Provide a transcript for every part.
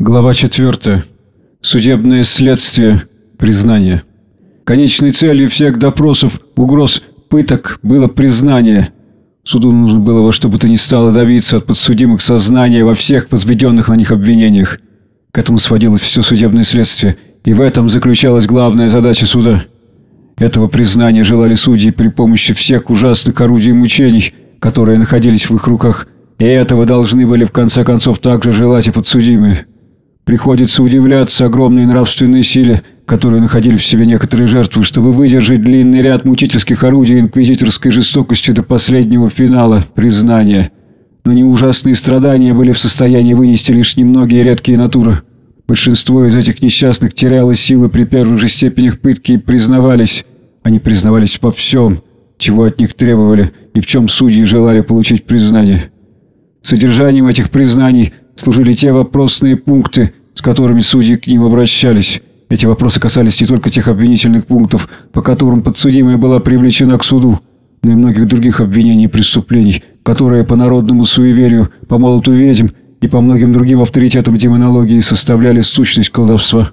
Глава 4. Судебное следствие. Признание. Конечной целью всех допросов, угроз, пыток было признание. Суду нужно было во что бы то ни стало добиться от подсудимых сознания во всех возведенных на них обвинениях. К этому сводилось все судебное следствие, и в этом заключалась главная задача суда. Этого признания желали судьи при помощи всех ужасных орудий мучений, которые находились в их руках, и этого должны были в конце концов также желать и подсудимые. Приходится удивляться огромной нравственной силе, которую находили в себе некоторые жертвы, чтобы выдержать длинный ряд мучительских орудий инквизиторской жестокости до последнего финала – признания. Но не ужасные страдания были в состоянии вынести лишь немногие редкие натуры. Большинство из этих несчастных теряло силы при первых же степенях пытки и признавались. Они признавались во всем, чего от них требовали и в чем судьи желали получить признание. Содержанием этих признаний служили те вопросные пункты, с которыми судьи к ним обращались. Эти вопросы касались не только тех обвинительных пунктов, по которым подсудимая была привлечена к суду, но и многих других обвинений и преступлений, которые по народному суеверию, по молоту ведьм и по многим другим авторитетам демонологии составляли сущность колдовства.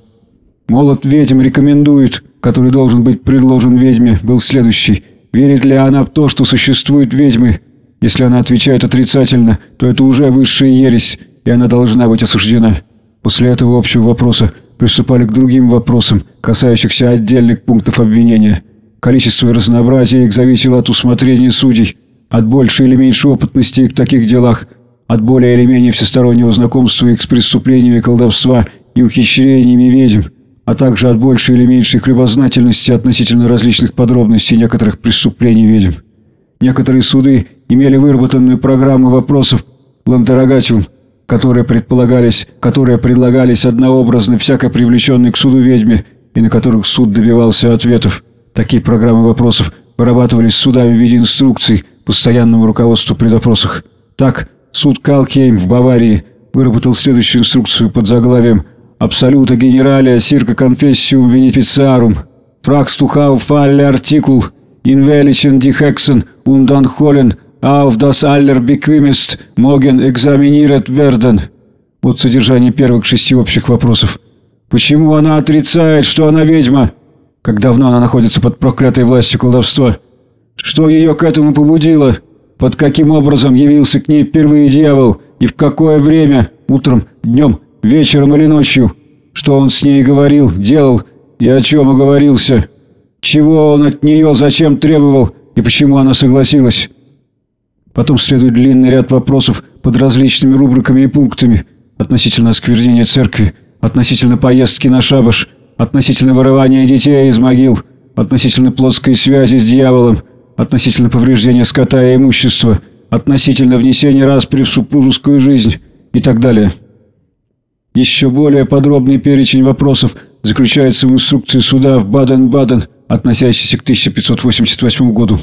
Молот ведьм рекомендует, который должен быть предложен ведьме, был следующий. Верит ли она в то, что существуют ведьмы? Если она отвечает отрицательно, то это уже высшая ересь, и она должна быть осуждена. После этого общего вопроса приступали к другим вопросам, касающихся отдельных пунктов обвинения. Количество и разнообразие их зависело от усмотрения судей, от большей или меньшей опытности в таких делах, от более или менее всестороннего знакомства их с преступлениями колдовства и ухищрениями ведьм, а также от большей или меньшей любознательности относительно различных подробностей некоторых преступлений ведьм. Некоторые суды имели выработанную программу вопросов лантерогатиум, которые предполагались, которые предлагались однообразно всяко привлеченной к суду ведьме и на которых суд добивался ответов. Такие программы вопросов вырабатывались судами в виде инструкций постоянному руководству при допросах. Так, суд Калкейм в Баварии выработал следующую инструкцию под заглавием «Absoluta generalia circa confessionem veneficarum. Fragstück auf alle Artikul, in welchen die Hexen und Unholden auf das allerbequemest mögen examiniert werden. Вот содержание первых шести общих вопросов. Почему она отрицает, что она ведьма? Как давно она находится под проклятой властью колдовства? Что ее к этому побудило? Под каким образом явился к ней впервые дьявол? И в какое время? Утром, днем, вечером или ночью? Что он с ней говорил, делал и о чем оговорился? Чего он от нее зачем требовал и почему она согласилась? Потом следует длинный ряд вопросов под различными рубриками и пунктами относительно осквернения церкви, относительно поездки на шабаш, относительно вырывания детей из могил, относительно плотской связи с дьяволом, относительно повреждения скота и имущества, относительно внесения распри в супружескую жизнь и так далее. Еще более подробный перечень вопросов заключается в инструкции суда в Баден-Баден, относящейся к 1588 году.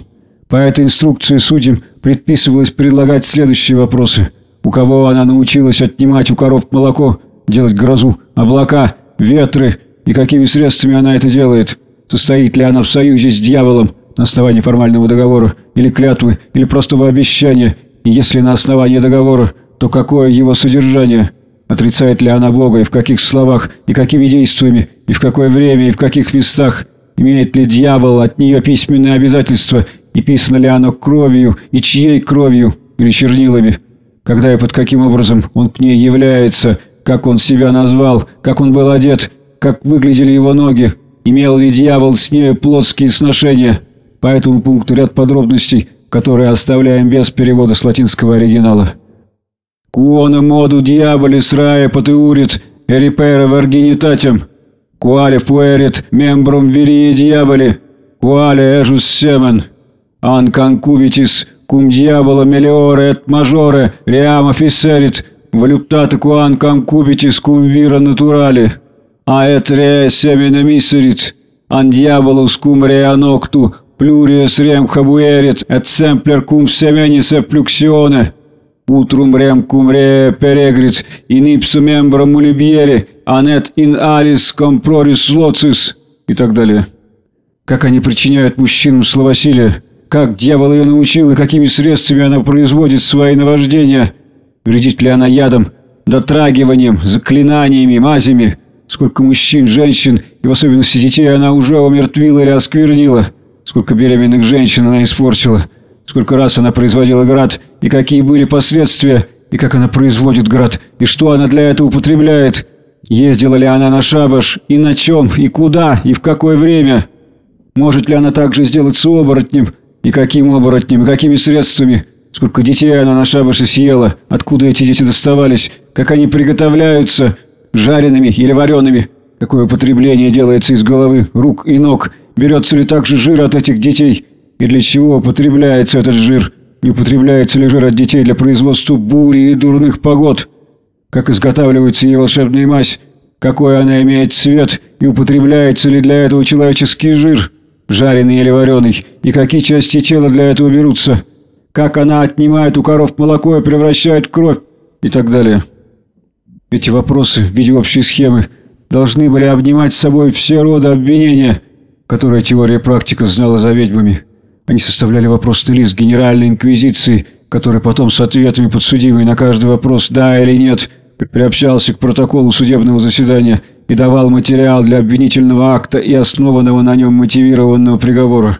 По этой инструкции судьям предписывалось предлагать следующие вопросы. У кого она научилась отнимать у коров молоко, делать грозу, облака, ветры и какими средствами она это делает? Состоит ли она в союзе с дьяволом на основании формального договора или клятвы, или простого обещания? И если на основании договора, то какое его содержание? Отрицает ли она Бога и в каких словах, и какими действиями, и в какое время, и в каких местах? Имеет ли дьявол от нее письменные обязательства и писано ли оно кровью, и чьей кровью, или чернилами, когда и под каким образом он к ней является, как он себя назвал, как он был одет, как выглядели его ноги, имел ли дьявол с нею плотские сношения. По этому пункту ряд подробностей, которые оставляем без перевода с латинского оригинала. «Куона моду дьяволис рая потеурит, эрипера варгинитатем, куале фуэрит мембрум вирии дьяволи, куале эжус семен» cum diavola meliore et majore ream officerit voluptate quam concubitis cum vira naturale a et re semine miserit an diabolus cum rea noctu plurius rem habuerit et sempler cum semenis effluxione utrum rem cum re peregrit in ipso membro mulibiere anet in alis comproris locis и так далее. Как они причиняют мужчинам словосилие, как дьявол ее научил и какими средствами она производит свои наваждения? Вредит ли она ядом? дотрагиванием, заклинаниями, мазями. Сколько мужчин, женщин и в особенности детей она уже умертвила или осквернила. Сколько беременных женщин она испортила. Сколько раз она производила град, и какие были последствия, и как она производит град, и что она для этого употребляет. Ездила ли она на шабаш, и на чем, и куда, и в какое время. Может ли она также сделать с оборотнем, и каким оборотнем, и какими средствами. Сколько детей она на шабаше съела, откуда эти дети доставались, как они приготовляются, жареными или вареными. Какое употребление делается из головы, рук и ног, берется ли также жир от этих детей – и для чего употребляется этот жир? Не употребляется ли жир от детей для производства бури и дурных погод? Как изготавливается ей волшебная мазь? Какой она имеет цвет? И употребляется ли для этого человеческий жир? Жареный или вареный? И какие части тела для этого берутся? Как она отнимает у коров молоко и превращает кровь? И так далее. Эти вопросы в виде общей схемы должны были обнимать с собой все роды обвинения, которые теория практика знала за ведьмами. Они составляли вопросный лист Генеральной Инквизиции, который потом с ответами подсудимый на каждый вопрос «да» или «нет» приобщался к протоколу судебного заседания и давал материал для обвинительного акта и основанного на нем мотивированного приговора.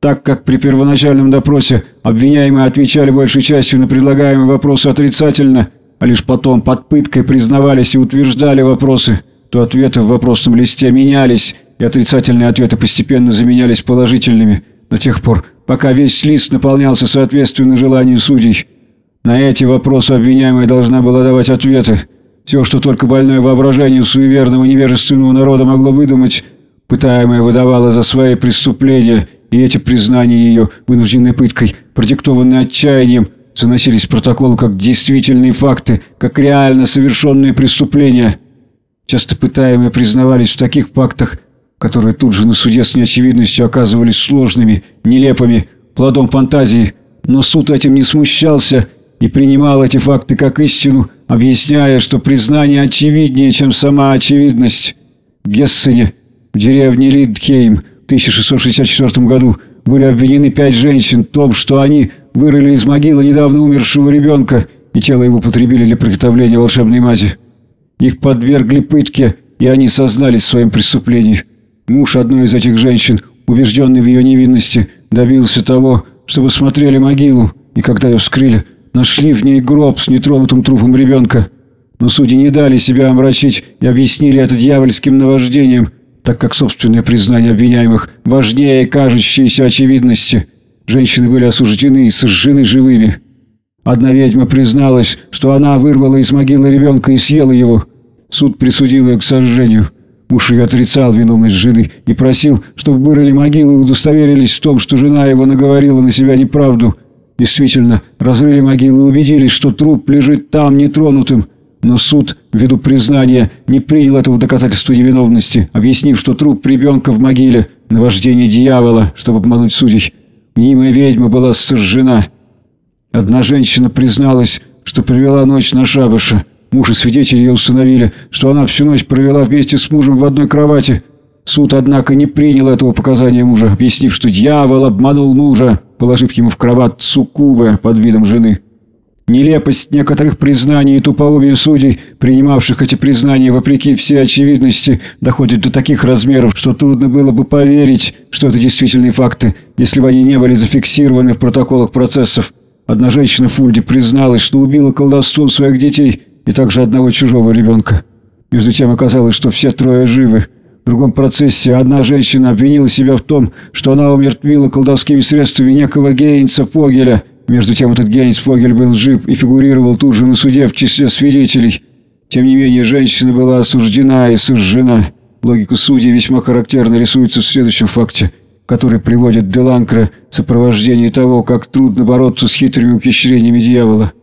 Так как при первоначальном допросе обвиняемые отвечали большей частью на предлагаемые вопросы отрицательно, а лишь потом под пыткой признавались и утверждали вопросы, то ответы в вопросном листе менялись, и отрицательные ответы постепенно заменялись положительными – до тех пор, пока весь лист наполнялся соответственно желанию судей. На эти вопросы обвиняемая должна была давать ответы. Все, что только больное воображение суеверного невежественного народа могло выдумать, пытаемая выдавала за свои преступления, и эти признания ее, вынужденной пыткой, продиктованные отчаянием, заносились в протокол как действительные факты, как реально совершенные преступления. Часто пытаемые признавались в таких фактах, которые тут же на суде с неочевидностью оказывались сложными, нелепыми, плодом фантазии, но суд этим не смущался и принимал эти факты как истину, объясняя, что признание очевиднее, чем сама очевидность. Гессене, в деревне Лидхейм, в 1664 году были обвинены пять женщин в том, что они вырыли из могилы недавно умершего ребенка и тело его потребили для приготовления волшебной мази. Их подвергли пытке, и они сознались в своем преступлении. Муж одной из этих женщин, убежденный в ее невинности, добился того, чтобы смотрели могилу, и когда ее вскрыли, нашли в ней гроб с нетронутым трупом ребенка. Но судьи не дали себя омрачить и объяснили это дьявольским наваждением, так как собственное признание обвиняемых важнее кажущейся очевидности. Женщины были осуждены и сожжены живыми. Одна ведьма призналась, что она вырвала из могилы ребенка и съела его. Суд присудил ее к сожжению. Муж ее отрицал виновность жены и просил, чтобы вырыли могилы и удостоверились в том, что жена его наговорила на себя неправду. Действительно, разрыли могилы и убедились, что труп лежит там нетронутым. Но суд, ввиду признания, не принял этого доказательства невиновности, объяснив, что труп ребенка в могиле – наваждение дьявола, чтобы обмануть судей. Мнимая ведьма была сожжена. Одна женщина призналась, что провела ночь на шабаше – Муж и свидетели ее установили, что она всю ночь провела вместе с мужем в одной кровати. Суд, однако, не принял этого показания мужа, объяснив, что дьявол обманул мужа, положив ему в кровать суккубы под видом жены. Нелепость некоторых признаний и тупоумие судей, принимавших эти признания вопреки всей очевидности, доходит до таких размеров, что трудно было бы поверить, что это действительные факты, если бы они не были зафиксированы в протоколах процессов. Одна женщина Фульди призналась, что убила колдовством своих детей – и также одного чужого ребенка. Между тем оказалось, что все трое живы. В другом процессе одна женщина обвинила себя в том, что она умертвила колдовскими средствами некого Гейнса Фогеля. Между тем этот Гейнс Фогель был жив и фигурировал тут же на суде в числе свидетелей. Тем не менее, женщина была осуждена и сожжена. Логика судей весьма характерно рисуется в следующем факте, который приводит Деланкра в сопровождении того, как трудно бороться с хитрыми ухищрениями дьявола.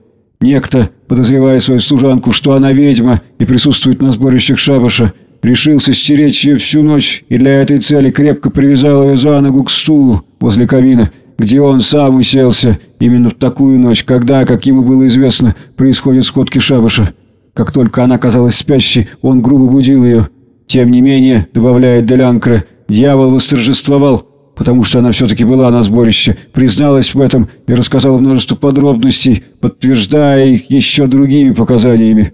Некто, подозревая свою служанку, что она ведьма и присутствует на сборищах шабаша, решился стеречь ее всю ночь и для этой цели крепко привязал ее за ногу к стулу возле камина, где он сам уселся именно в такую ночь, когда, как ему было известно, происходят сходки шабаша. Как только она казалась спящей, он грубо будил ее. Тем не менее, добавляет Делянкре, дьявол восторжествовал – потому что она все-таки была на сборище, призналась в этом и рассказала множество подробностей, подтверждая их еще другими показаниями.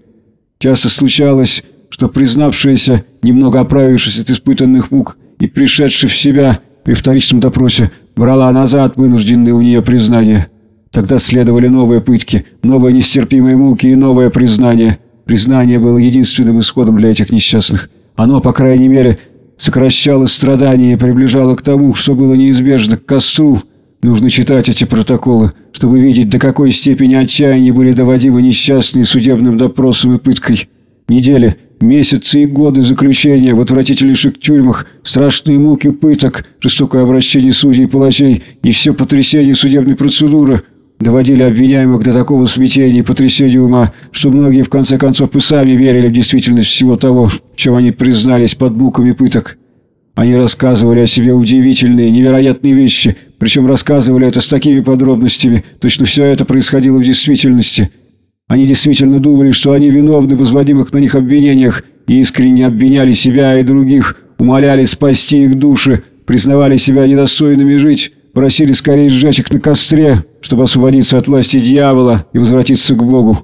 Часто случалось, что признавшаяся, немного оправившись от испытанных мук и пришедшая в себя при вторичном допросе, брала назад вынужденные у нее признания. Тогда следовали новые пытки, новые нестерпимые муки и новое признание. Признание было единственным исходом для этих несчастных. Оно, по крайней мере, сокращало страдания и приближало к тому, что было неизбежно, к костру. Нужно читать эти протоколы, чтобы видеть, до какой степени отчаяния были доводимы несчастные судебным допросом и пыткой. Недели, месяцы и годы заключения в отвратительнейших тюрьмах, страшные муки пыток, жестокое обращение судей и палачей и все потрясение судебной процедуры доводили обвиняемых до такого смятения и потрясения ума, что многие в конце концов и сами верили в действительность всего того, в чем они признались под муками пыток. Они рассказывали о себе удивительные, невероятные вещи, причем рассказывали это с такими подробностями, точно все это происходило в действительности – они действительно думали, что они виновны в возводимых на них обвинениях и искренне обвиняли себя и других, умоляли спасти их души, признавали себя недостойными жить, просили скорее сжечь их на костре, чтобы освободиться от власти дьявола и возвратиться к Богу.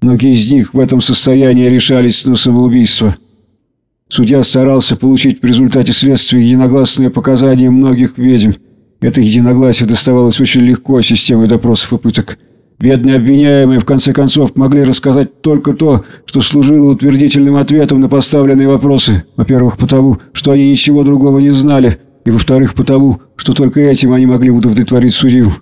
Многие из них в этом состоянии решались на самоубийство. Судья старался получить в результате следствия единогласные показания многих ведьм. Это единогласие доставалось очень легко системой допросов и пыток. Бедные обвиняемые, в конце концов, могли рассказать только то, что служило утвердительным ответом на поставленные вопросы. Во-первых, потому, что они ничего другого не знали, и, во-вторых, потому, что только этим они могли удовлетворить судью.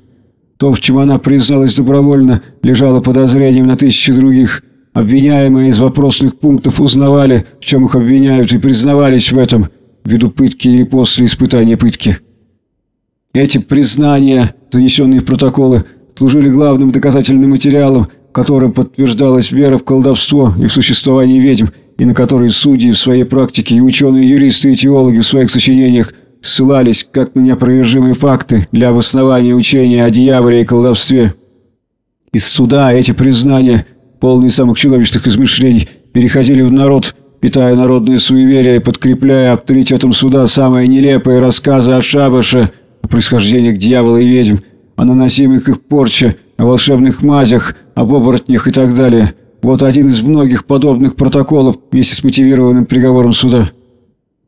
То, в чем она призналась добровольно, лежало подозрением на тысячи других. Обвиняемые из вопросных пунктов узнавали, в чем их обвиняют, и признавались в этом, ввиду пытки или после испытания пытки. Эти признания, занесенные в протоколы, служили главным доказательным материалом, которым подтверждалась вера в колдовство и в существование ведьм, и на которые судьи в своей практике и ученые, юристы и теологи в своих сочинениях ссылались как на неопровержимые факты для обоснования учения о дьяволе и колдовстве. Из суда эти признания, полные самых чудовищных измышлений, переходили в народ, питая народные суеверия и подкрепляя авторитетом суда самые нелепые рассказы о шабаше, о происхождениях дьявола и ведьм, о наносимых их порче, о волшебных мазях, об оборотнях и так далее. Вот один из многих подобных протоколов вместе с мотивированным приговором суда.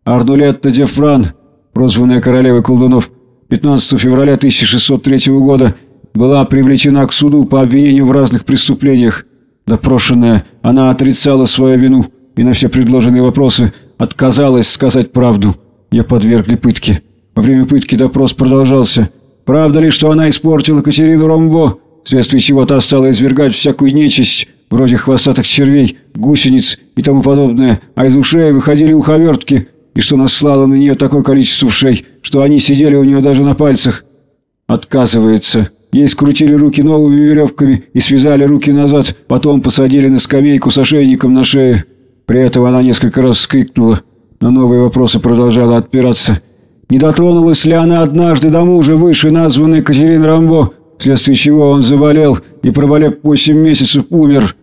Ардулетта де Фран, прозванная королевой колдунов, 15 февраля 1603 года была привлечена к суду по обвинению в разных преступлениях. Допрошенная, она отрицала свою вину и на все предложенные вопросы отказалась сказать правду. Ее подвергли пытке. Во время пытки допрос продолжался – Правда ли, что она испортила Катерину Ромбо, вследствие чего та стала извергать всякую нечисть, вроде хвостатых червей, гусениц и тому подобное, а из ушей выходили уховертки, и что наслала на нее такое количество ушей, что они сидели у нее даже на пальцах? Отказывается. Ей скрутили руки новыми веревками и связали руки назад, потом посадили на скамейку с ошейником на шее. При этом она несколько раз вскрикнула, но новые вопросы продолжала отпираться. Не дотронулась ли она однажды до мужа выше названной Катерины Рамбо, вследствие чего он заболел и, проболев восемь месяцев, умер?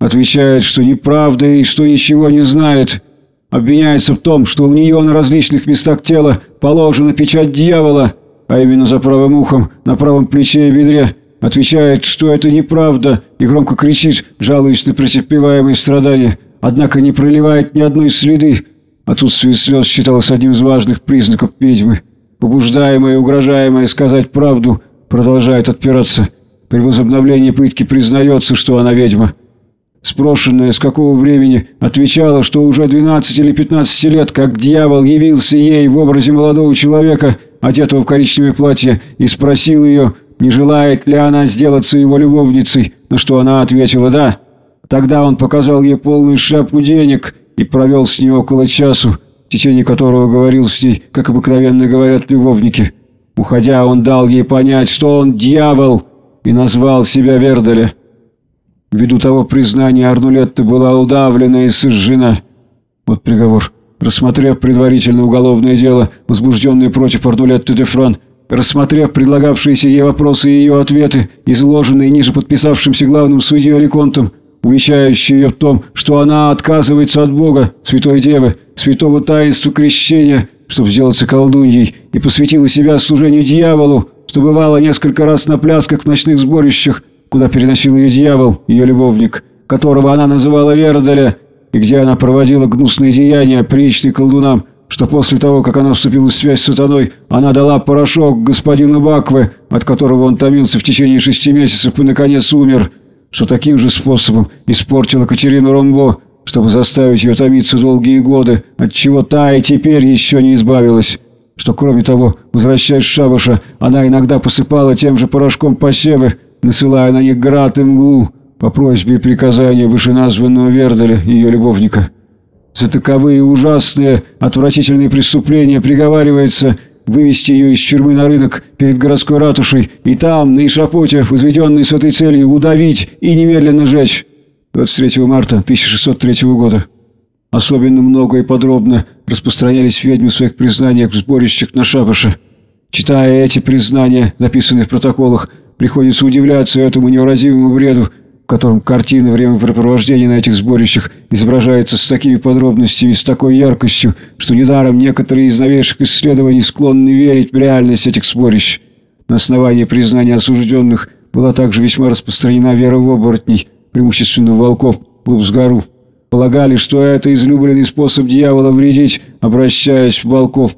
Отвечает, что неправда и что ничего не знает. Обвиняется в том, что у нее на различных местах тела положена печать дьявола, а именно за правым ухом, на правом плече и бедре. Отвечает, что это неправда, и громко кричит, жалуясь на претерпеваемые страдания, однако не проливает ни одной следы, Отсутствие слез считалось одним из важных признаков ведьмы. Побуждаемая и угрожаемая сказать правду продолжает отпираться. При возобновлении пытки признается, что она ведьма. Спрошенная, с какого времени, отвечала, что уже 12 или 15 лет, как дьявол явился ей в образе молодого человека, одетого в коричневое платье, и спросил ее, не желает ли она сделаться его любовницей, на что она ответила «да». Тогда он показал ей полную шляпку денег и провел с ней около часу, в течение которого говорил с ней, как обыкновенно говорят любовники. Уходя, он дал ей понять, что он дьявол, и назвал себя Верделя. Ввиду того признания Арнулетта была удавлена и сожжена. Вот приговор. Рассмотрев предварительно уголовное дело, возбужденное против Арнулетты де Фран, рассмотрев предлагавшиеся ей вопросы и ее ответы, изложенные ниже подписавшимся главным судьей Аликонтом, увещающий ее в том, что она отказывается от Бога, Святой Девы, святого таинства крещения, чтобы сделаться колдуньей, и посвятила себя служению дьяволу, что бывало несколько раз на плясках в ночных сборищах, куда переносил ее дьявол, ее любовник. которого она называла Вердаля, и где она проводила гнусные деяния, приличные колдунам, что после того, как она вступила в связь с сатаной, она дала порошок господину Бакве, от которого он томился в течение шести месяцев и, наконец, умер, что таким же способом испортила Катерину Ромбо, чтобы заставить ее томиться долгие годы, от чего та и теперь еще не избавилась, что, кроме того, возвращаясь с шабаша, она иногда посыпала тем же порошком посевы, насылая на них град и мглу, по просьбе и приказанию вышеназванного Вердаля, ее любовника. За таковые ужасные, отвратительные преступления приговаривается вывести ее из тюрьмы на рынок перед городской ратушей и там, на Ишапоте, возведенный с этой целью, удавить и немедленно сжечь. 23 марта 1603 года. Особенно много и подробно распространялись ведьмы в своих признаниях в сборищах на шабаше. Читая эти признания, записанные в протоколах, приходится удивляться этому невыразимому бреду, котором картина времяпрепровождения на этих сборищах изображается с такими подробностями, с такой яркостью, что недаром некоторые из новейших исследований склонны верить в реальность этих сборищ. На основании признания осужденных была также весьма распространена вера в оборотней, преимущественно волков, Лупсгару. Полагали, что это излюбленный способ дьявола вредить, обращаясь в волков.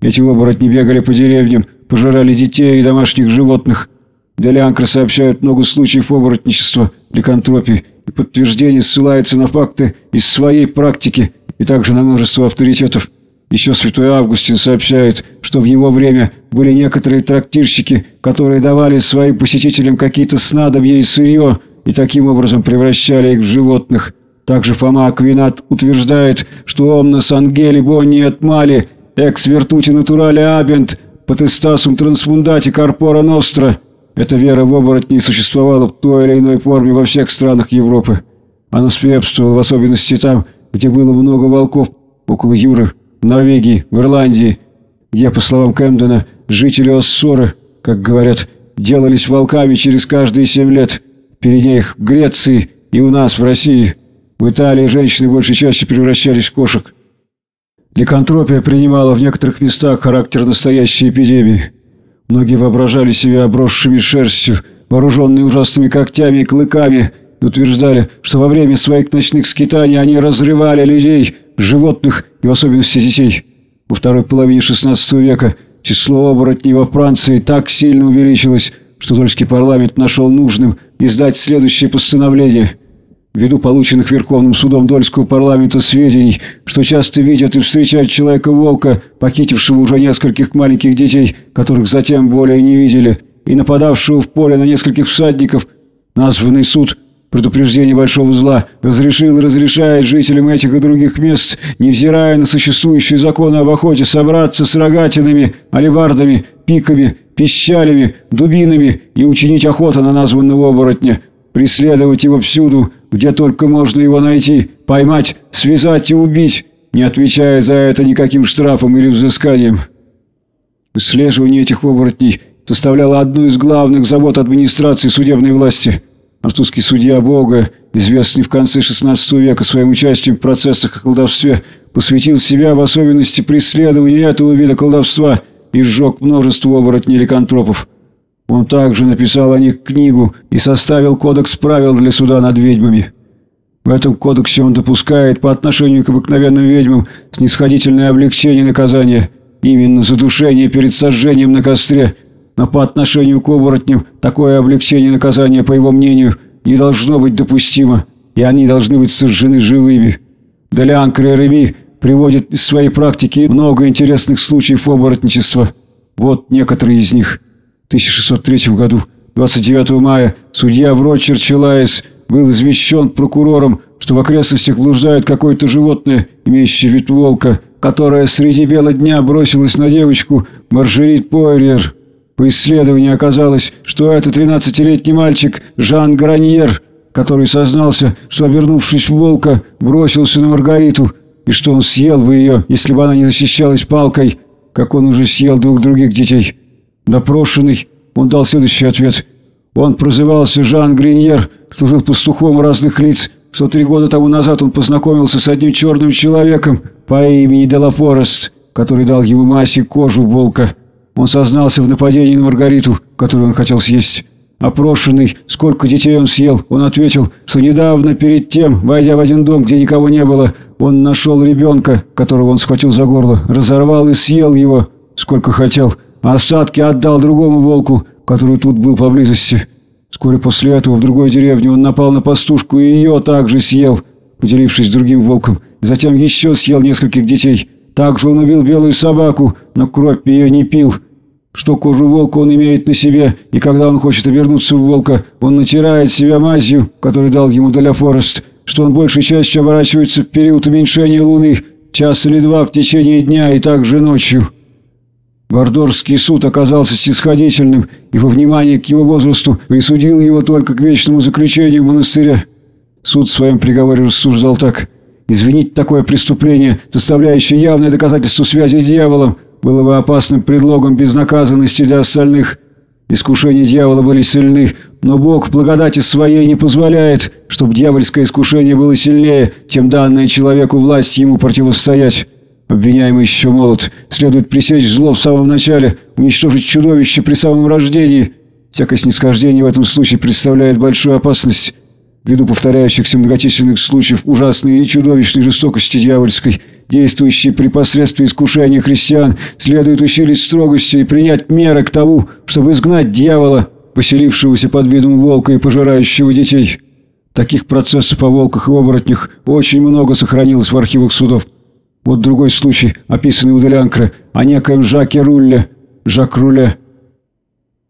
Эти оборотни бегали по деревням, пожирали детей и домашних животных. Делянкры сообщают много случаев оборотничества, ликантропии, и подтверждение ссылается на факты из своей практики и также на множество авторитетов. Еще святой Августин сообщает, что в его время были некоторые трактирщики, которые давали своим посетителям какие-то снадобья и сырье, и таким образом превращали их в животных. Также Фома Аквинат утверждает, что «Омнос ангели бонни от мали, экс вертути натурале абент, потестасум трансфундати корпора ностра». Эта вера в оборотней существовала в той или иной форме во всех странах Европы. Она свирепствовала в особенности там, где было много волков, около Юры, в Норвегии, в Ирландии, где, по словам Кэмдена, жители Оссоры, как говорят, делались волками через каждые семь лет. Перед них в Греции и у нас, в России. В Италии женщины больше чаще превращались в кошек. Ликантропия принимала в некоторых местах характер настоящей эпидемии. Многие воображали себя обросшими шерстью, вооруженные ужасными когтями и клыками, и утверждали, что во время своих ночных скитаний они разрывали людей, животных и в особенности детей. Во второй половине XVI века число оборотней во Франции так сильно увеличилось, что Дольский парламент нашел нужным издать следующее постановление – Ввиду полученных Верховным судом Дольского парламента сведений, что часто видят и встречают человека-волка, похитившего уже нескольких маленьких детей, которых затем более не видели, и нападавшего в поле на нескольких всадников, названный суд предупреждение большого зла разрешил и разрешает жителям этих и других мест, невзирая на существующие законы об охоте, собраться с рогатинами, алебардами, пиками, пищалями, дубинами и учинить охоту на названного оборотня, преследовать его всюду, где только можно его найти, поймать, связать и убить, не отвечая за это никаким штрафом или взысканием. Выслеживание этих оборотней составляло одну из главных забот администрации судебной власти. Французский судья Бога, известный в конце XVI века своим участием в процессах о колдовстве, посвятил себя в особенности преследованию этого вида колдовства и сжег множество оборотней-ликантропов. Он также написал о них книгу и составил кодекс правил для суда над ведьмами. В этом кодексе он допускает по отношению к обыкновенным ведьмам снисходительное облегчение наказания, именно задушение перед сожжением на костре, но по отношению к оборотням такое облегчение наказания, по его мнению, не должно быть допустимо, и они должны быть сожжены живыми. Делиан Кререми приводит из своей практики много интересных случаев оборотничества. Вот некоторые из них – 1603 году, 29 мая, судья Врочер Челайс был извещен прокурором, что в окрестностях блуждает какое-то животное, имеющее вид волка, которое среди бела дня бросилось на девочку Маржерит Пойрер. По исследованию оказалось, что это 13-летний мальчик Жан Граньер, который сознался, что, обернувшись в волка, бросился на Маргариту, и что он съел бы ее, если бы она не защищалась палкой, как он уже съел двух других детей. Допрошенный, он дал следующий ответ. Он прозывался Жан Гриньер, служил пастухом разных лиц, что три года тому назад он познакомился с одним черным человеком по имени Делапорест, который дал ему массе кожу волка. Он сознался в нападении на Маргариту, которую он хотел съесть. Опрошенный, сколько детей он съел, он ответил, что недавно перед тем, войдя в один дом, где никого не было, он нашел ребенка, которого он схватил за горло, разорвал и съел его, сколько хотел, остатки отдал другому волку, который тут был поблизости. Вскоре после этого в другой деревне он напал на пастушку и ее также съел, поделившись с другим волком. Затем еще съел нескольких детей. Также он убил белую собаку, но кровь ее не пил что кожу волка он имеет на себе, и когда он хочет вернуться в волка, он натирает себя мазью, которую дал ему Деля Форест, что он большей частью оборачивается в период уменьшения луны, час или два в течение дня и также ночью. Вардорский суд оказался снисходительным и во внимание к его возрасту присудил его только к вечному заключению монастыря. Суд в своем приговоре рассуждал так. Извинить такое преступление, составляющее явное доказательство связи с дьяволом, было бы опасным предлогом безнаказанности для остальных. Искушения дьявола были сильны, но Бог благодати своей не позволяет, чтобы дьявольское искушение было сильнее, чем данная человеку власть ему противостоять. Обвиняемый еще молод. Следует пресечь зло в самом начале, уничтожить чудовище при самом рождении. Всякое снисхождение в этом случае представляет большую опасность. Ввиду повторяющихся многочисленных случаев ужасной и чудовищной жестокости дьявольской – действующие при посредстве искушения христиан, следует усилить строгости и принять меры к тому, чтобы изгнать дьявола, поселившегося под видом волка и пожирающего детей. Таких процессов о волках и оборотнях очень много сохранилось в архивах судов. Вот другой случай, описанный у Делянкра, о некоем Жаке Рулле, Жак Руле,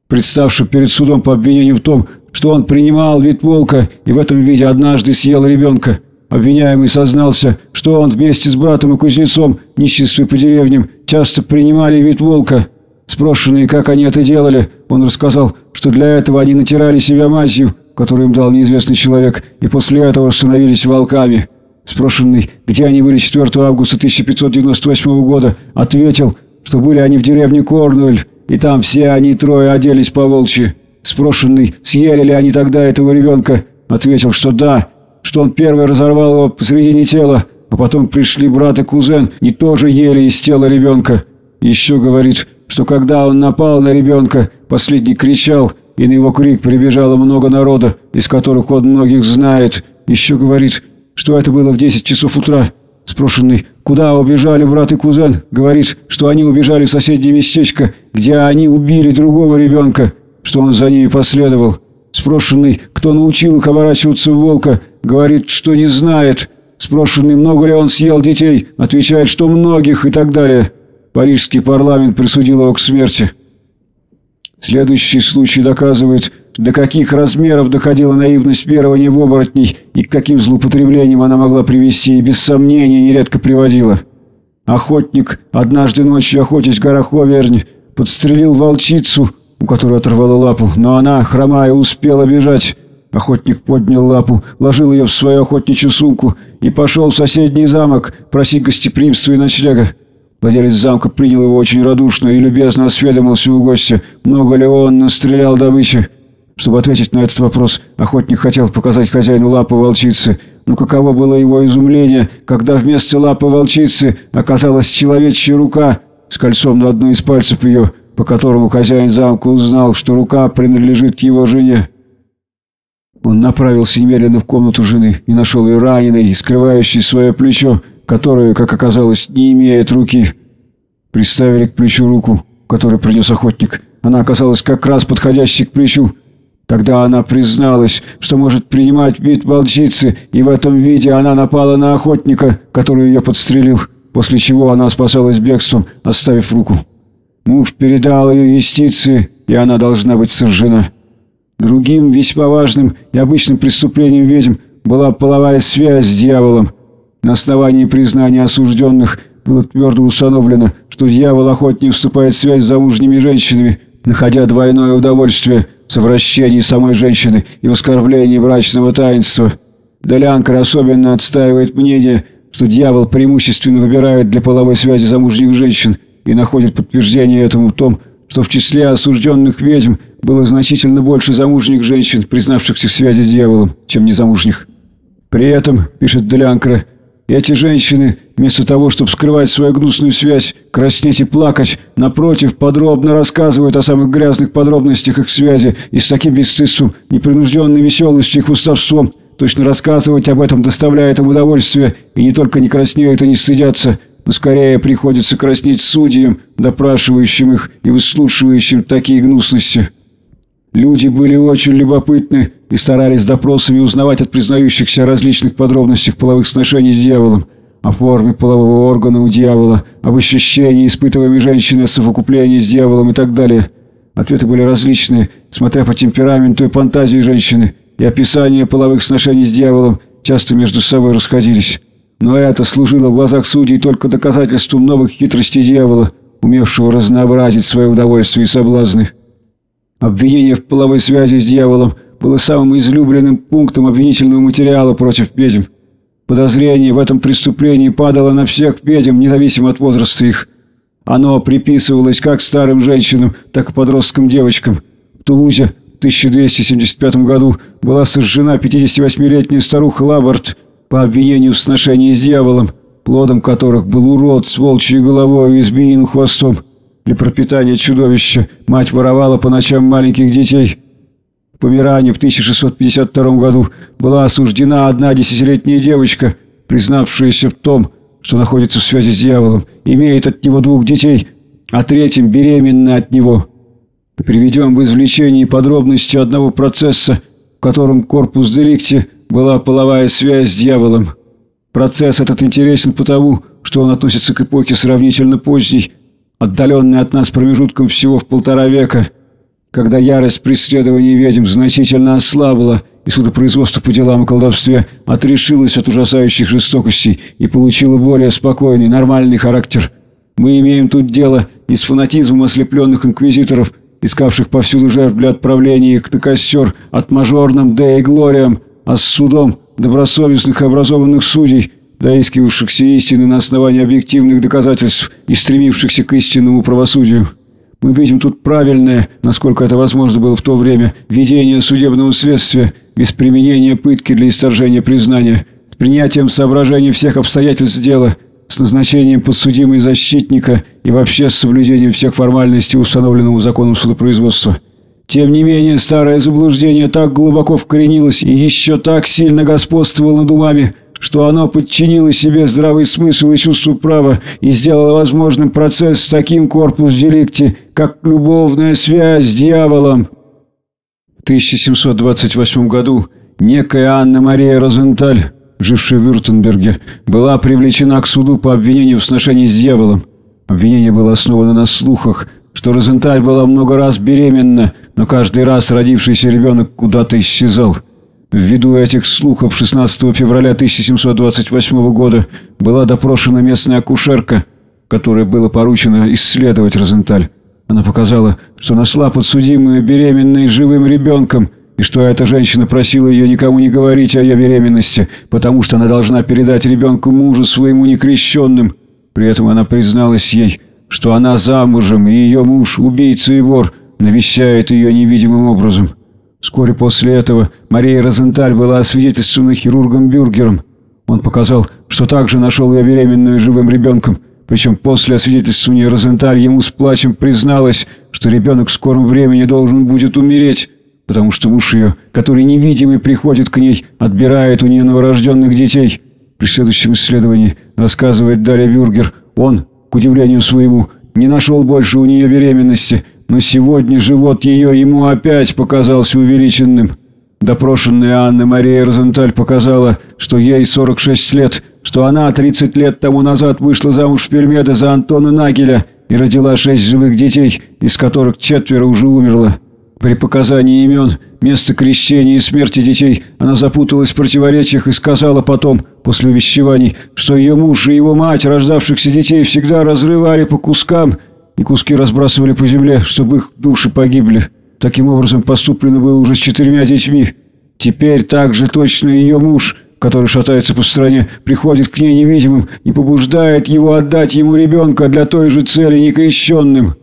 представшем перед судом по обвинению в том, что он принимал вид волка и в этом виде однажды съел ребенка. Обвиняемый сознался, что он вместе с братом и кузнецом, ниществе по деревням, часто принимали вид волка. Спрошенный, как они это делали, он рассказал, что для этого они натирали себя мазью, которую им дал неизвестный человек, и после этого становились волками. Спрошенный, где они были 4 августа 1598 года, ответил, что были они в деревне Корнуэль, и там все они трое оделись по волчьи. Спрошенный, съели ли они тогда этого ребенка, ответил, что да, что он первый разорвал его посредине тела, а потом пришли брат и кузен и тоже ели из тела ребенка. Еще говорит, что когда он напал на ребенка, последний кричал, и на его крик прибежало много народа, из которых он многих знает. Еще говорит, что это было в 10 часов утра. Спрошенный, куда убежали брат и кузен, говорит, что они убежали в соседнее местечко, где они убили другого ребенка, что он за ними последовал. Спрошенный, кто научил их оборачиваться в волка, говорит, что не знает. Спрошенный, много ли он съел детей, отвечает, что многих и так далее. Парижский парламент присудил его к смерти. Следующий случай доказывает, до каких размеров доходила наивность верования в оборотней и к каким злоупотреблениям она могла привести и без сомнения нередко приводила. Охотник, однажды ночью охотясь в горах Овернь, подстрелил волчицу, у которой оторвала лапу, но она, хромая, успела бежать. Охотник поднял лапу, ложил ее в свою охотничью сумку и пошел в соседний замок просить гостеприимства и ночлега. Владелец замка принял его очень радушно и любезно осведомился у гостя, много ли он настрелял добычи. Чтобы ответить на этот вопрос, охотник хотел показать хозяину лапы волчицы. Но каково было его изумление, когда вместо лапы волчицы оказалась человечья рука с кольцом на одной из пальцев ее, по которому хозяин замка узнал, что рука принадлежит его жене. Он направился немедленно в комнату жены и нашел ее раненой скрывающей свое плечо, которое, как оказалось, не имеет руки. Приставили к плечу руку, которую принес охотник. Она оказалась как раз подходящей к плечу. Тогда она призналась, что может принимать вид волчицы, и в этом виде она напала на охотника, который ее подстрелил, после чего она спасалась бегством, оставив руку. Муж передал ее юстиции, и она должна быть сожжена. Другим весьма важным и обычным преступлением ведьм была половая связь с дьяволом. На основании признания осужденных было твердо установлено, что дьявол охотнее вступает в связь с замужними женщинами, находя двойное удовольствие в совращении самой женщины и в оскорблении брачного таинства. Долянкер особенно отстаивает мнение, что дьявол преимущественно выбирает для половой связи замужних женщин и находит подтверждение этому в том, что в числе осужденных ведьм было значительно больше замужних женщин, признавшихся в связи с дьяволом, чем незамужних. При этом, пишет Делянкра, эти женщины, вместо того, чтобы скрывать свою гнусную связь, краснеть и плакать, напротив, подробно рассказывают о самых грязных подробностях их связи и с таким бесстыдством, непринужденной веселостью и хвостовством, точно рассказывать об этом доставляет им удовольствие, и не только не краснеют и не стыдятся, но скорее приходится краснеть судьям, допрашивающим их и выслушивающим такие гнусности. Люди были очень любопытны и старались допросами узнавать от признающихся о различных подробностях половых сношений с дьяволом, о форме полового органа у дьявола, об ощущении, испытываемой женщиной от совокупления с дьяволом и так далее. Ответы были различные, смотря по темпераменту и фантазии женщины, и описания половых сношений с дьяволом часто между собой расходились. Но это служило в глазах судей только доказательством новых хитростей дьявола, умевшего разнообразить свое удовольствие и соблазны. Обвинение в половой связи с дьяволом было самым излюбленным пунктом обвинительного материала против ведьм. Подозрение в этом преступлении падало на всех ведьм, независимо от возраста их. Оно приписывалось как старым женщинам, так и подросткам девочкам. В Тулузе в 1275 году была сожжена 58-летняя старуха Лабард по обвинению в сношении с дьяволом, плодом которых был урод с волчьей головой и змеиным хвостом. Для пропитания чудовища мать воровала по ночам маленьких детей. В Померане в 1652 году была осуждена одна десятилетняя девочка, признавшаяся в том, что находится в связи с дьяволом, имеет от него двух детей, а третьим беременна от него. Приведем в извлечении подробности одного процесса, в котором корпус деликте была половая связь с дьяволом. Процесс этот интересен потому, что он относится к эпохе сравнительно поздней, отдаленный от нас промежутком всего в полтора века, когда ярость преследования ведьм значительно ослабла, и судопроизводство по делам о колдовстве отрешилось от ужасающих жестокостей и получило более спокойный, нормальный характер. Мы имеем тут дело и с фанатизмом ослепленных инквизиторов, искавших повсюду жертв для отправления их на костер от мажорным Деи Глориям, а с судом добросовестных и образованных судей – доискивавшихся истины на основании объективных доказательств и стремившихся к истинному правосудию. Мы видим тут правильное, насколько это возможно было в то время, ведение судебного следствия без применения пытки для исторжения признания, с принятием соображений всех обстоятельств дела, с назначением подсудимой защитника и вообще с соблюдением всех формальностей, установленного законом судопроизводства. Тем не менее, старое заблуждение так глубоко вкоренилось и еще так сильно господствовало над умами, что оно подчинило себе здравый смысл и чувство права и сделало возможным процесс с таким корпус деликти, как любовная связь с дьяволом. В 1728 году некая Анна-Мария Розенталь, жившая в Вюртенберге, была привлечена к суду по обвинению в сношении с дьяволом. Обвинение было основано на слухах, что Розенталь была много раз беременна, но каждый раз родившийся ребенок куда-то исчезал. Ввиду этих слухов 16 февраля 1728 года была допрошена местная акушерка, которой было поручено исследовать Розенталь. Она показала, что нашла подсудимую беременной живым ребенком, и что эта женщина просила ее никому не говорить о ее беременности, потому что она должна передать ребенку мужу своему некрещенным. При этом она призналась ей, что она замужем, и ее муж, убийца и вор, навещает ее невидимым образом. Вскоре после этого Мария Розенталь была освидетельствована хирургом Бюргером. Он показал, что также нашел ее беременную живым ребенком. Причем после освидетельствования Розенталь ему с плачем призналась, что ребенок в скором времени должен будет умереть, потому что муж ее, который невидимый приходит к ней, отбирает у нее новорожденных детей. При следующем исследовании, рассказывает Дарья Бюргер, он, к удивлению своему, не нашел больше у нее беременности, но сегодня живот ее ему опять показался увеличенным. Допрошенная Анна Мария Розенталь показала, что ей 46 лет, что она 30 лет тому назад вышла замуж в Пельмеде за Антона Нагеля и родила шесть живых детей, из которых четверо уже умерло. При показании имен, места крещения и смерти детей она запуталась в противоречиях и сказала потом, после увещеваний, что ее муж и его мать рождавшихся детей всегда разрывали по кускам – и куски разбрасывали по земле, чтобы их души погибли. Таким образом поступлено было уже с четырьмя детьми. Теперь также точно ее муж, который шатается по стране, приходит к ней невидимым и побуждает его отдать ему ребенка для той же цели некрещенным.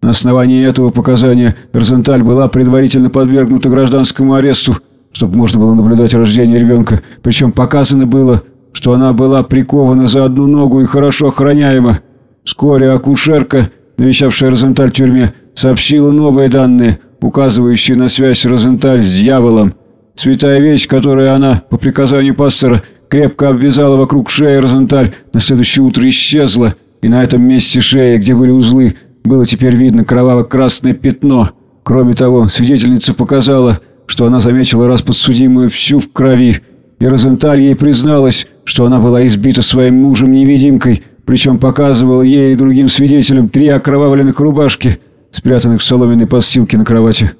На основании этого показания Розенталь была предварительно подвергнута гражданскому аресту, чтобы можно было наблюдать рождение ребенка. Причем показано было, что она была прикована за одну ногу и хорошо охраняема. Вскоре акушерка, навещавшая Розенталь в тюрьме, сообщила новые данные, указывающие на связь Розенталь с дьяволом. Святая вещь, которую она, по приказанию пастора, крепко обвязала вокруг шеи Розенталь, на следующее утро исчезла, и на этом месте шеи, где были узлы, было теперь видно кроваво-красное пятно. Кроме того, свидетельница показала, что она заметила раз подсудимую всю в крови, и Розенталь ей призналась, что она была избита своим мужем-невидимкой, причем показывала ей и другим свидетелям три окровавленных рубашки, спрятанных в соломенной подстилке на кровати.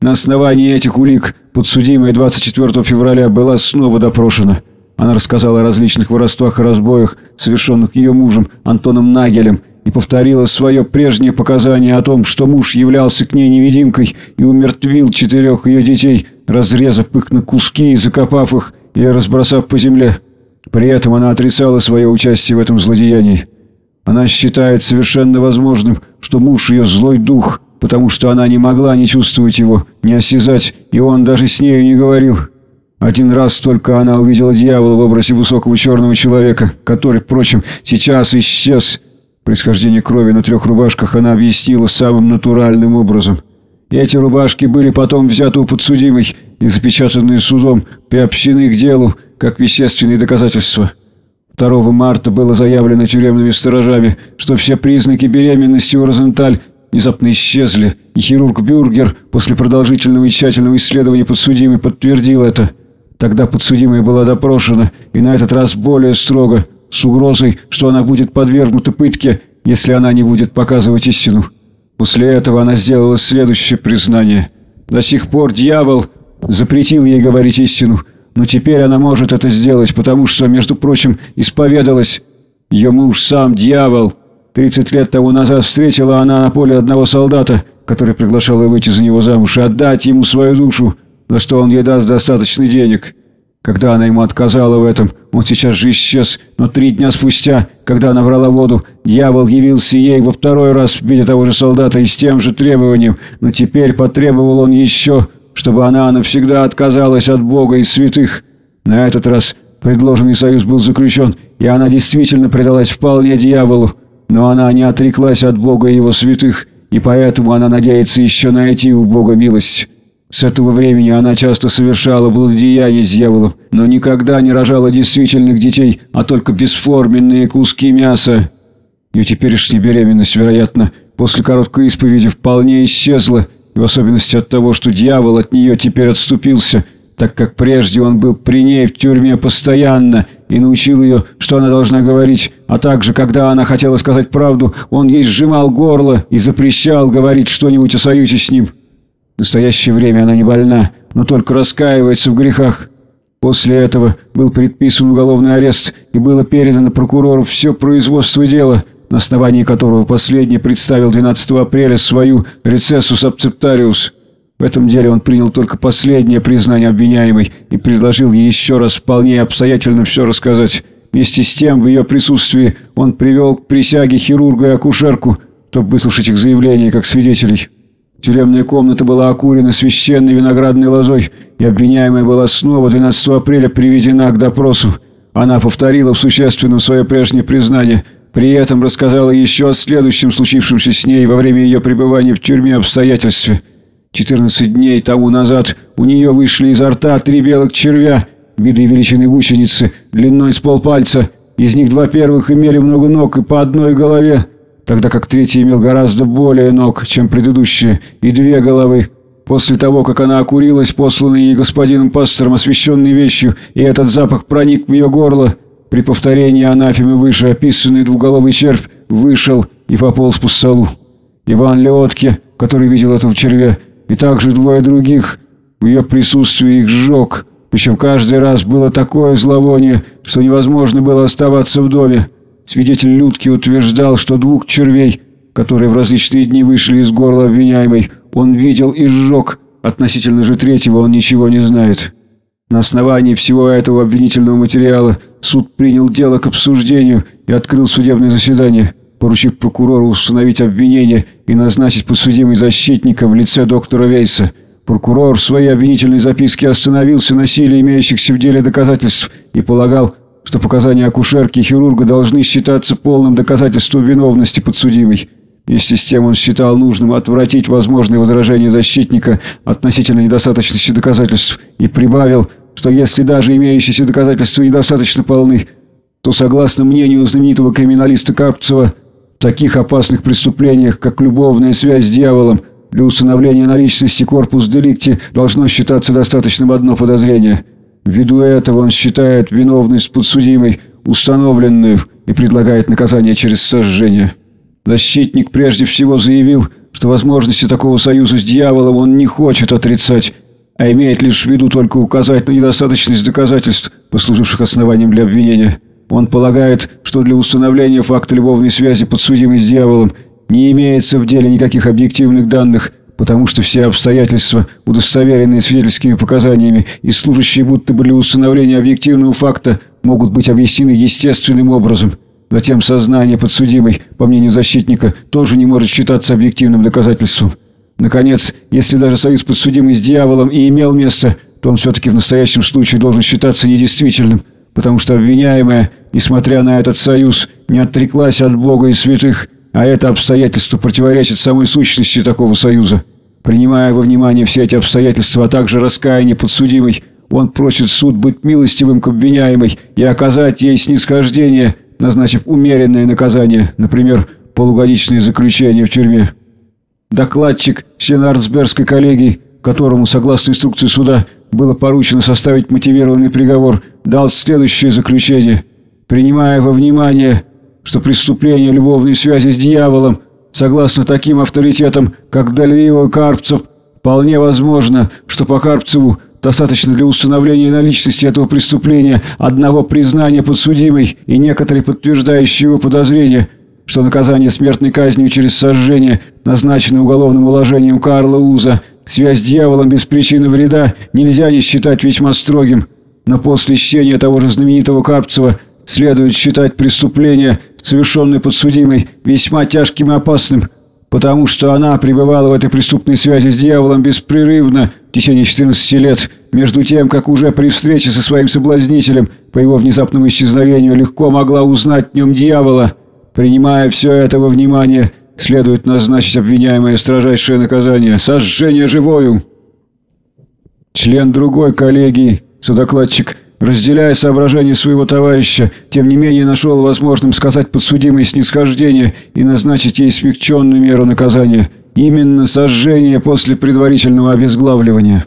На основании этих улик подсудимая 24 февраля была снова допрошена. Она рассказала о различных воровствах и разбоях, совершенных ее мужем Антоном Нагелем, и повторила свое прежнее показание о том, что муж являлся к ней невидимкой и умертвил четырех ее детей, разрезав их на куски и закопав их или разбросав по земле. При этом она отрицала свое участие в этом злодеянии. Она считает совершенно возможным, что муж ее злой дух, потому что она не могла не чувствовать его, не осязать, и он даже с нею не говорил. Один раз только она увидела дьявола в образе высокого черного человека, который, впрочем, сейчас исчез. Происхождение крови на трех рубашках она объяснила самым натуральным образом. Эти рубашки были потом взяты у подсудимой и запечатанные судом, приобщены к делу, как вещественные доказательства. 2 марта было заявлено тюремными сторожами, что все признаки беременности у Розенталь внезапно исчезли, и хирург Бюргер после продолжительного и тщательного исследования подсудимой подтвердил это. Тогда подсудимая была допрошена, и на этот раз более строго – с угрозой, что она будет подвергнута пытке, если она не будет показывать истину. После этого она сделала следующее признание. До сих пор дьявол запретил ей говорить истину, но теперь она может это сделать, потому что, между прочим, исповедалась. Ее муж сам дьявол. Тридцать лет тому назад встретила она на поле одного солдата, который приглашал ее выйти за него замуж и отдать ему свою душу, за что он ей даст достаточно денег. Когда она ему отказала в этом, он сейчас же исчез, но три дня спустя, когда она брала воду, дьявол явился ей во второй раз в виде того же солдата и с тем же требованием, но теперь потребовал он еще, чтобы она навсегда отказалась от Бога и святых. На этот раз предложенный союз был заключен, и она действительно предалась вполне дьяволу, но она не отреклась от Бога и его святых, и поэтому она надеется еще найти у Бога милость». С этого времени она часто совершала блудодеяния с но никогда не рожала действительных детей, а только бесформенные куски мяса. Ее теперешняя беременность, вероятно, после короткой исповеди вполне исчезла, в особенности от того, что дьявол от нее теперь отступился, так как прежде он был при ней в тюрьме постоянно и научил ее, что она должна говорить, а также, когда она хотела сказать правду, он ей сжимал горло и запрещал говорить что-нибудь о союзе с ним. В настоящее время она не больна, но только раскаивается в грехах. После этого был предписан уголовный арест и было передано прокурору все производство дела, на основании которого последний представил 12 апреля свою «Рецессус Апцептариус». В этом деле он принял только последнее признание обвиняемой и предложил ей еще раз вполне обстоятельно все рассказать. Вместе с тем, в ее присутствии он привел к присяге хирурга и акушерку, чтобы выслушать их заявления как свидетелей. Тюремная комната была окурена священной виноградной лозой, и обвиняемая была снова 12 апреля приведена к допросу. Она повторила в существенном свое прежнее признание, при этом рассказала еще о следующем случившемся с ней во время ее пребывания в тюрьме обстоятельстве. 14 дней тому назад у нее вышли изо рта три белых червя, виды величины гусеницы, длиной с полпальца. Из них два первых имели много ног и по одной голове тогда как третий имел гораздо более ног, чем предыдущие, и две головы. После того, как она окурилась, посланной ей господином пастором освященной вещью, и этот запах проник в ее горло, при повторении анафемы выше описанный двуголовый червь вышел и пополз по столу. Иван Леотке, который видел этого червя, и также двое других, в ее присутствии их сжег, причем каждый раз было такое зловоние, что невозможно было оставаться в доме. Свидетель Людки утверждал, что двух червей, которые в различные дни вышли из горла обвиняемой, он видел и сжег. Относительно же третьего он ничего не знает. На основании всего этого обвинительного материала суд принял дело к обсуждению и открыл судебное заседание, поручив прокурору установить обвинение и назначить подсудимый защитника в лице доктора Вейса. Прокурор в своей обвинительной записке остановился на силе имеющихся в деле доказательств и полагал, что показания акушерки и хирурга должны считаться полным доказательством виновности подсудимой. Вместе с тем он считал нужным отвратить возможные возражения защитника относительно недостаточности доказательств и прибавил, что если даже имеющиеся доказательства недостаточно полны, то, согласно мнению знаменитого криминалиста Карпцева, в таких опасных преступлениях, как любовная связь с дьяволом, для установления наличности корпус деликти должно считаться достаточным одно подозрение – Ввиду этого он считает виновность подсудимой установленную и предлагает наказание через сожжение. Защитник прежде всего заявил, что возможности такого союза с дьяволом он не хочет отрицать, а имеет лишь в виду только указать на недостаточность доказательств, послуживших основанием для обвинения. Он полагает, что для установления факта любовной связи подсудимой с дьяволом не имеется в деле никаких объективных данных, потому что все обстоятельства, удостоверенные свидетельскими показаниями и служащие будто бы для установления объективного факта, могут быть объяснены естественным образом. Затем сознание подсудимой, по мнению защитника, тоже не может считаться объективным доказательством. Наконец, если даже союз подсудимый с дьяволом и имел место, то он все-таки в настоящем случае должен считаться недействительным, потому что обвиняемая, несмотря на этот союз, не отреклась от Бога и святых, а это обстоятельство противоречит самой сущности такого союза. Принимая во внимание все эти обстоятельства, а также раскаяние подсудимой, он просит суд быть милостивым к обвиняемой и оказать ей снисхождение, назначив умеренное наказание, например, полугодичное заключение в тюрьме. Докладчик Сенардсбергской коллегии, которому, согласно инструкции суда, было поручено составить мотивированный приговор, дал следующее заключение. Принимая во внимание что преступление любовной связи с дьяволом, согласно таким авторитетам, как Дальвио и Карпцев, вполне возможно, что по Карпцеву достаточно для установления наличности этого преступления одного признания подсудимой и некоторые подтверждающие его подозрения, что наказание смертной казнью через сожжение, назначенное уголовным уложением Карла Уза, связь с дьяволом без причины вреда, нельзя не считать весьма строгим. Но после чтения того же знаменитого Карпцева следует считать преступление – совершенный подсудимой, весьма тяжким и опасным, потому что она пребывала в этой преступной связи с дьяволом беспрерывно в течение 14 лет, между тем, как уже при встрече со своим соблазнителем по его внезапному исчезновению легко могла узнать в нем дьявола. Принимая все это во внимание, следует назначить обвиняемое строжайшее наказание – сожжение живою. Член другой коллегии, содокладчик – разделяя соображения своего товарища, тем не менее нашел возможным сказать подсудимой снисхождение и назначить ей смягченную меру наказания. Именно сожжение после предварительного обезглавливания.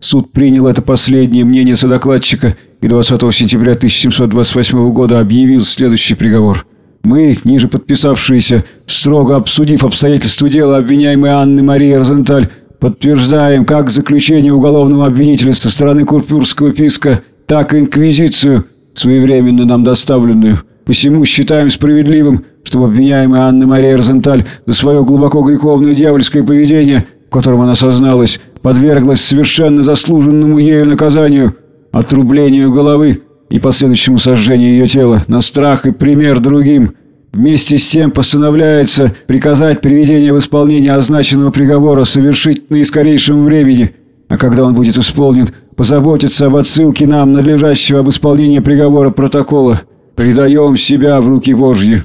Суд принял это последнее мнение содокладчика и 20 сентября 1728 года объявил следующий приговор. Мы, ниже подписавшиеся, строго обсудив обстоятельства дела обвиняемой Анны Марии Розенталь, подтверждаем как заключение уголовного обвинителя со стороны Курпюрского писка, так и инквизицию, своевременно нам доставленную. Посему считаем справедливым, чтобы обвиняемая Анна Мария Розенталь за свое глубоко греховное дьявольское поведение, в она созналась, подверглась совершенно заслуженному ею наказанию, отрублению головы и последующему сожжению ее тела на страх и пример другим. Вместе с тем постановляется приказать приведение в исполнение означенного приговора совершить на скорейшем времени, а когда он будет исполнен – позаботиться об отсылке нам надлежащего об исполнении приговора протокола. Предаем себя в руки Божьи».